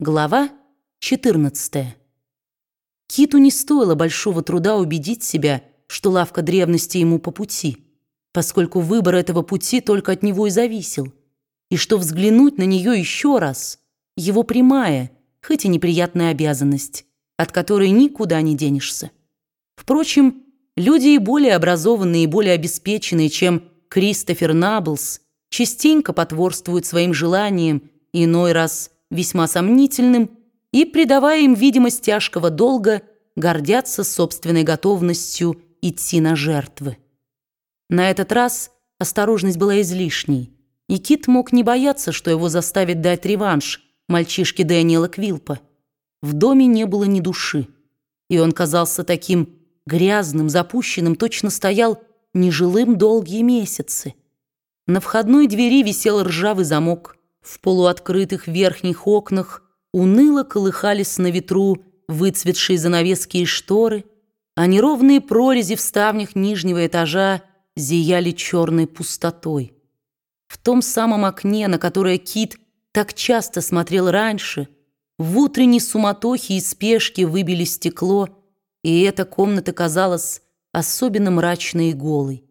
Глава 14. Киту не стоило большого труда убедить себя, что лавка древности ему по пути, поскольку выбор этого пути только от него и зависел, и что взглянуть на нее еще раз – его прямая, хоть и неприятная обязанность, от которой никуда не денешься. Впрочем, люди и более образованные и более обеспеченные, чем Кристофер Наблс, частенько потворствуют своим желаниям иной раз – весьма сомнительным, и, придавая им видимость тяжкого долга, гордятся собственной готовностью идти на жертвы. На этот раз осторожность была излишней, и Кит мог не бояться, что его заставит дать реванш мальчишке Дэниела Квилпа. В доме не было ни души, и он казался таким грязным, запущенным, точно стоял нежилым долгие месяцы. На входной двери висел ржавый замок – в полуоткрытых верхних окнах уныло колыхались на ветру выцветшие занавески и шторы, а неровные прорези в ставнях нижнего этажа зияли черной пустотой. В том самом окне, на которое Кит так часто смотрел раньше, в утренней суматохе и спешке выбили стекло, и эта комната казалась особенно мрачной и голой.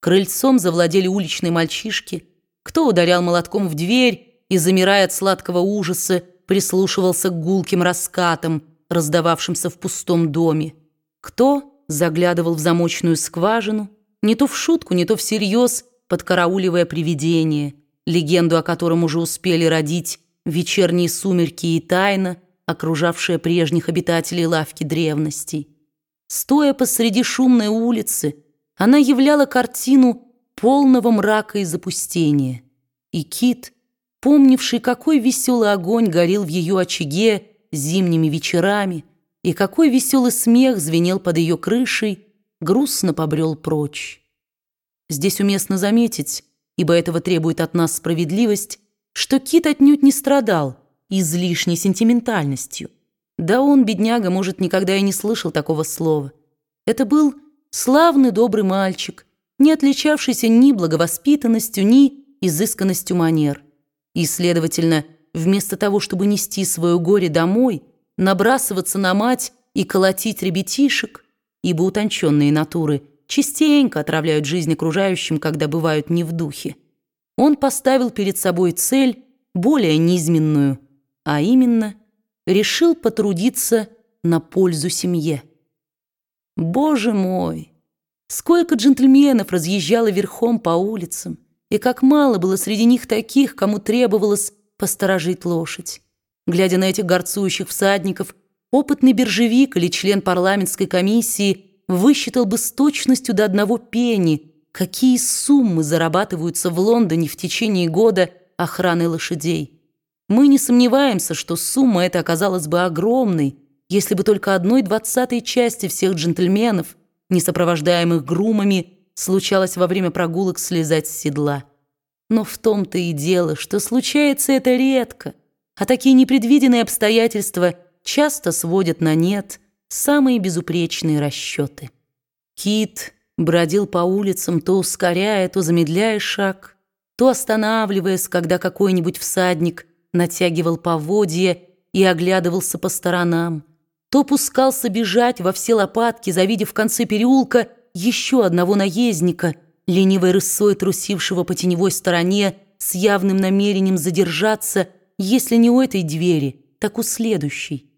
Крыльцом завладели уличные мальчишки, кто ударял молотком в дверь, и, замирая от сладкого ужаса, прислушивался к гулким раскатам, раздававшимся в пустом доме. Кто заглядывал в замочную скважину, не то в шутку, не то всерьез, подкарауливая привидение, легенду о котором уже успели родить вечерние сумерки и тайна, окружавшая прежних обитателей лавки древностей. Стоя посреди шумной улицы, она являла картину полного мрака и запустения. И Кит — помнивший, какой веселый огонь горел в ее очаге зимними вечерами и какой веселый смех звенел под ее крышей, грустно побрел прочь. Здесь уместно заметить, ибо этого требует от нас справедливость, что Кит отнюдь не страдал излишней сентиментальностью. Да он, бедняга, может, никогда и не слышал такого слова. Это был славный добрый мальчик, не отличавшийся ни благовоспитанностью, ни изысканностью манер. И, следовательно, вместо того, чтобы нести свое горе домой, набрасываться на мать и колотить ребятишек, ибо утонченные натуры частенько отравляют жизнь окружающим, когда бывают не в духе, он поставил перед собой цель более низменную, а именно решил потрудиться на пользу семье. Боже мой! Сколько джентльменов разъезжало верхом по улицам, и как мало было среди них таких, кому требовалось посторожить лошадь. Глядя на этих горцующих всадников, опытный биржевик или член парламентской комиссии высчитал бы с точностью до одного пени, какие суммы зарабатываются в Лондоне в течение года охраны лошадей. Мы не сомневаемся, что сумма эта оказалась бы огромной, если бы только одной двадцатой части всех джентльменов, не сопровождаемых грумами, случалось во время прогулок слезать с седла. Но в том-то и дело, что случается это редко, а такие непредвиденные обстоятельства часто сводят на нет самые безупречные расчеты. Кит бродил по улицам, то ускоряя, то замедляя шаг, то останавливаясь, когда какой-нибудь всадник натягивал поводья и оглядывался по сторонам, то пускался бежать во все лопатки, завидев в конце переулка еще одного наездника, ленивой рысой трусившего по теневой стороне, с явным намерением задержаться, если не у этой двери, так у следующей.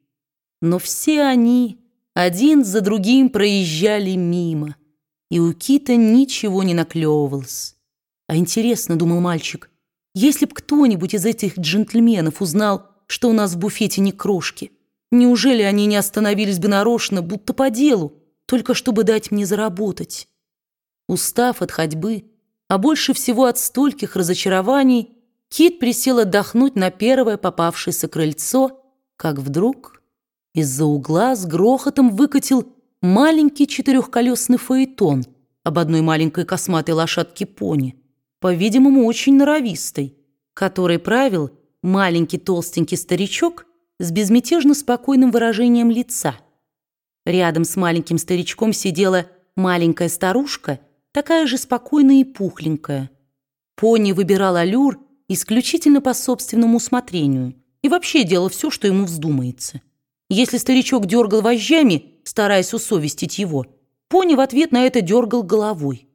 Но все они один за другим проезжали мимо, и у Кита ничего не наклевывалось. А интересно, думал мальчик, если б кто-нибудь из этих джентльменов узнал, что у нас в буфете не крошки, неужели они не остановились бы нарочно, будто по делу, только чтобы дать мне заработать. Устав от ходьбы, а больше всего от стольких разочарований, Кит присел отдохнуть на первое попавшееся крыльцо, как вдруг из-за угла с грохотом выкатил маленький четырехколесный фаэтон об одной маленькой косматой лошадке пони, по-видимому, очень норовистой, который правил маленький толстенький старичок с безмятежно спокойным выражением лица – Рядом с маленьким старичком сидела маленькая старушка, такая же спокойная и пухленькая. Пони выбирал аллюр исключительно по собственному усмотрению, и вообще делал все, что ему вздумается. Если старичок дергал вожжами, стараясь усовестить его, пони в ответ на это дергал головой.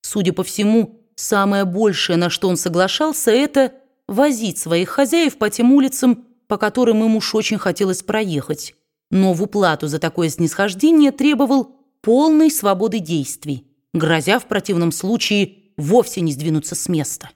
Судя по всему, самое большее, на что он соглашался, это возить своих хозяев по тем улицам, по которым ему уж очень хотелось проехать, но в уплату за такое снисхождение требовал полной свободы действий, грозя в противном случае вовсе не сдвинуться с места.